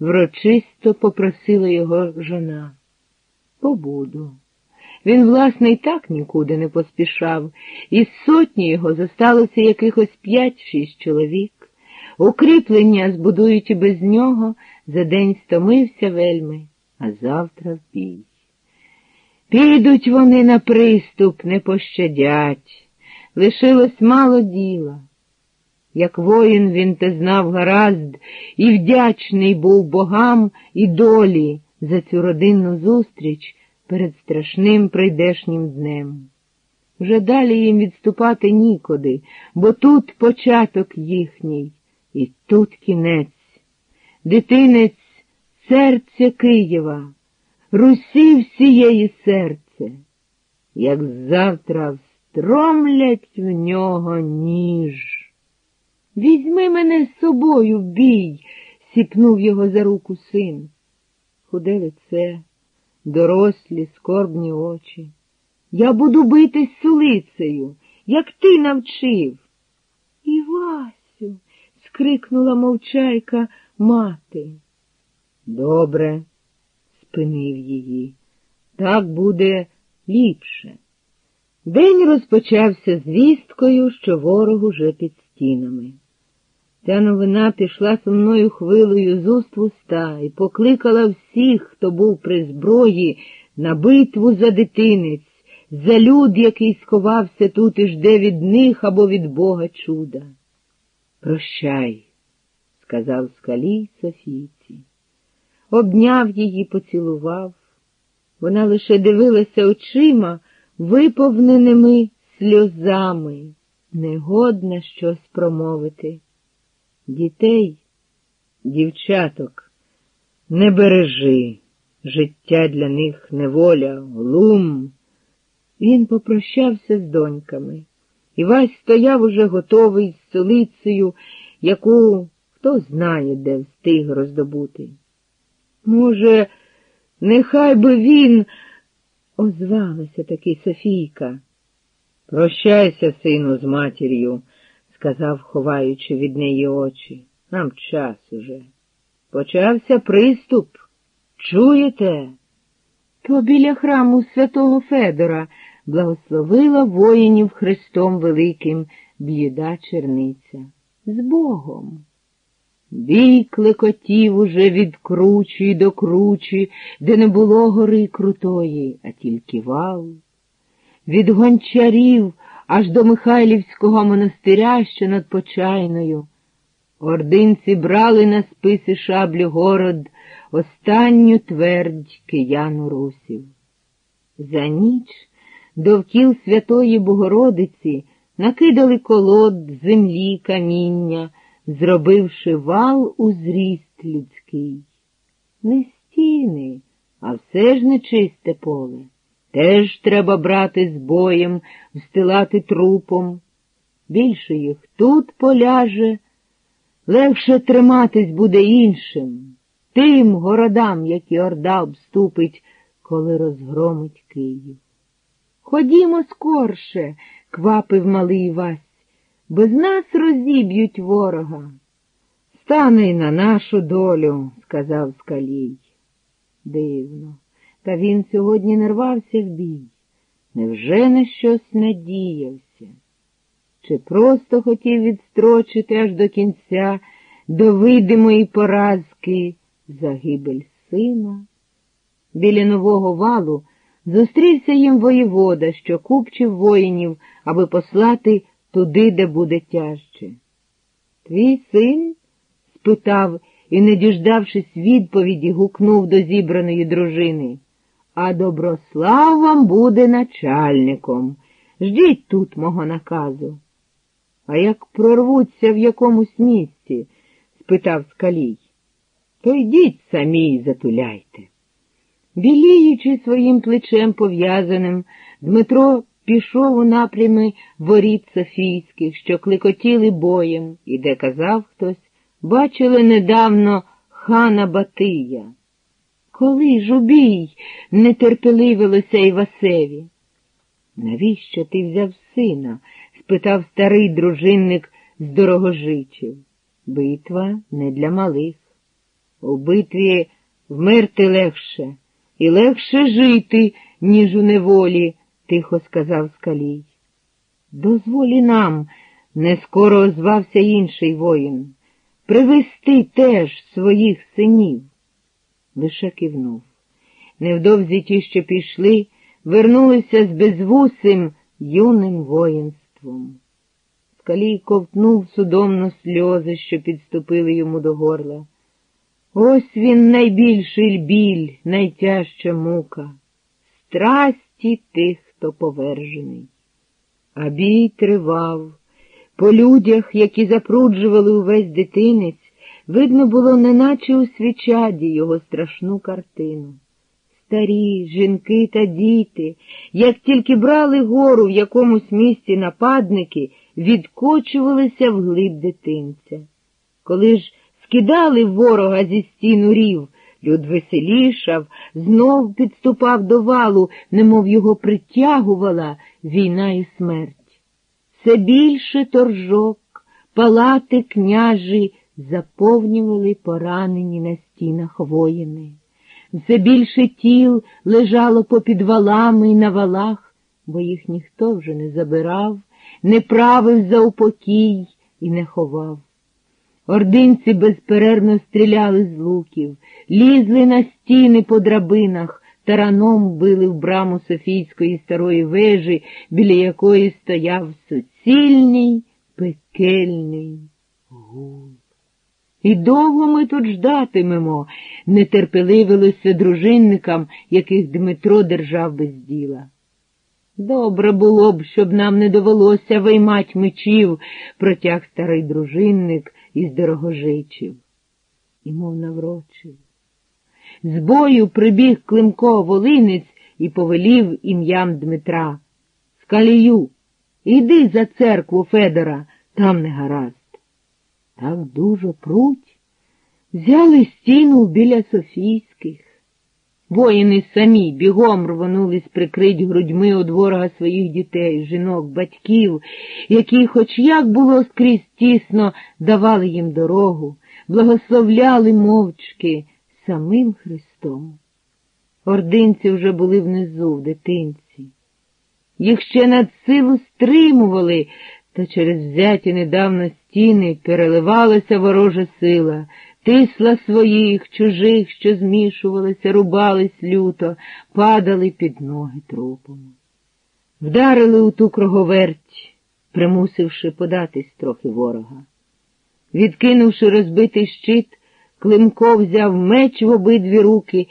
врочисто попросила його жона. Побуду. Він, власне, і так нікуди не поспішав, із сотні його зосталося якихось п'ять-шість чоловік. Укріплення збудують і без нього, за день стомився вельми, а завтра в бій. Підуть вони на приступ, не пощадять. Лишилось мало діла. Як воїн він те знав гаразд, і вдячний був богам і долі за цю родинну зустріч перед страшним прийдешнім днем. Вже далі їм відступати нікуди, бо тут початок їхній, і тут кінець. Дитинець серця Києва, Русі всієї серце, як завтра встромлять в нього ніж. Візьми мене з собою бій, сіпнув його за руку син. Худе лице, дорослі, скорбні очі. Я буду битись сулицею, як ти навчив. Івасю, скрикнула мовчайка мати. Добре, спинив її. Так буде ліпше. День розпочався звісткою, що ворог уже під стінами. Ця новина пішла сумною хвилею з уст в уста і покликала всіх, хто був при зброї, на битву за дитинець, за люд, який сховався тут і жде від них або від Бога чуда. Прощай, сказав скалій Софійці. Обняв її, поцілував. Вона лише дивилася очима, виповненими сльозами, негодна щось промовити. Дітей, дівчаток, не бережи, життя для них неволя, глум. Він попрощався з доньками. Івась стояв уже готовий з столицею, яку хто знає, де встиг роздобути. Може, нехай би він, озвалася таки Софійка. Прощайся, сину, з матір'ю сказав, ховаючи від неї очі. Нам час уже. Почався приступ. Чуєте? То біля храму святого Федора благословила воїнів Христом Великим б'єда черниця. З Богом. Бій клекотів уже від кручі до кручі, де не було гори крутої, а тільки вал. Від гончарів аж до Михайлівського монастиря, що над Почайною. Ординці брали на списи шаблю город останню твердь кияну русів. За ніч довкіл Святої Богородиці накидали колод землі каміння, зробивши вал у зріст людський. Не стіни, а все ж нечисте поле. Теж треба брати з боєм, встилати трупом. Більше їх тут поляже, легше триматись буде іншим, тим городам, які орда обступить, коли розгромить Київ. Ходімо скорше, квапив малий Вась, без нас розіб'ють ворога. Стане й на нашу долю, сказав Скалій. Дивно. Та він сьогодні не рвався в бій. Невже на щось надіявся? Чи просто хотів відстрочити аж до кінця, до видимої поразки загибель сина? Біля нового валу зустрівся їм воєвода, що купчив воїнів, аби послати туди, де буде тяжче. Твій син? спитав і, не діждавшись відповіді, гукнув до зібраної дружини а Доброслав вам буде начальником. Ждіть тут мого наказу. А як прорвуться в якомусь місці? спитав скалій. То йдіть самі й затуляйте. Біліючи своїм плечем пов'язаним, Дмитро пішов у напрямі воріт Софійських, що клекотіли боєм, і де казав хтось, бачили недавно хана Батия. Коли ж убій? нетерпеливилося Івасеві. Навіщо ти взяв сина? спитав старий дружинник з дорогожичів. Битва не для малих. У битві вмерти легше, і легше жити, ніж у неволі, тихо сказав скалій. Дозволі нам, не скоро озвався інший воїн, привести теж своїх синів. Лише кивнув. Невдовзі ті, що пішли, вернулися з безвусим юним воїнством. Скалій ковтнув судомно сльози, що підступили йому до горла. Ось він найбільший біль, найтяжча мука, страсті тих, хто повержений. А бій тривав. По людях, які запруджували увесь дитинець, видно було, неначе у свічаді його страшну картину. Старі, жінки та діти, як тільки брали гору в якомусь місці нападники, відкочувалися вглиб дитинця. Коли ж скидали ворога зі стіну рів, люд веселішав, знов підступав до валу, немов його притягувала війна і смерть. Все більше торжок, палати княжі заповнювали поранені на стінах воїни. Все більше тіл лежало по підвалами і на валах, бо їх ніхто вже не забирав, не правив за упокій і не ховав. Ординці безперервно стріляли з луків, лізли на стіни по драбинах, тараном били в браму Софійської старої вежі, біля якої стояв суцільний пекельний гул. І довго ми тут ждатимемо, нетерпеливилося дружинникам, яких Дмитро держав без діла. Добре було б, щоб нам не довелося виймать мечів, протяг старий дружинник із дорогожичів. І мов наврочив. З бою прибіг Климко Волинець і повелів ім'ям Дмитра. Скалію, іди за церкву Федора, там не гаразд. Так дуже пруть. Взяли стіну біля Софійських. Воїни самі бігом рвонулись прикрить грудьми од ворога своїх дітей, жінок, батьків, які, хоч як було скрізь тісно, давали їм дорогу, благословляли мовчки самим Христом. Ординці вже були внизу, в дитинці. Їх ще над силу стримували, та через взяті недавно стіни переливалася ворожа сила, тисла своїх, чужих, що змішувалися, рубались люто, падали під ноги трупом. Вдарили у ту круговерть, примусивши податись трохи ворога. Відкинувши розбитий щит, Климко взяв меч в обидві руки